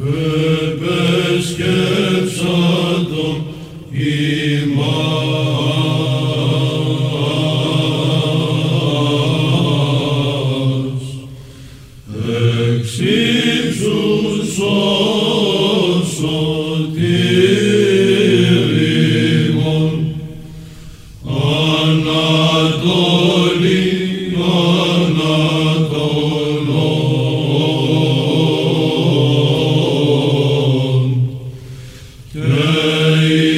επέσκεψαντο ημάς. Εξ ύψους ως σωτήριμον, Ανατολή,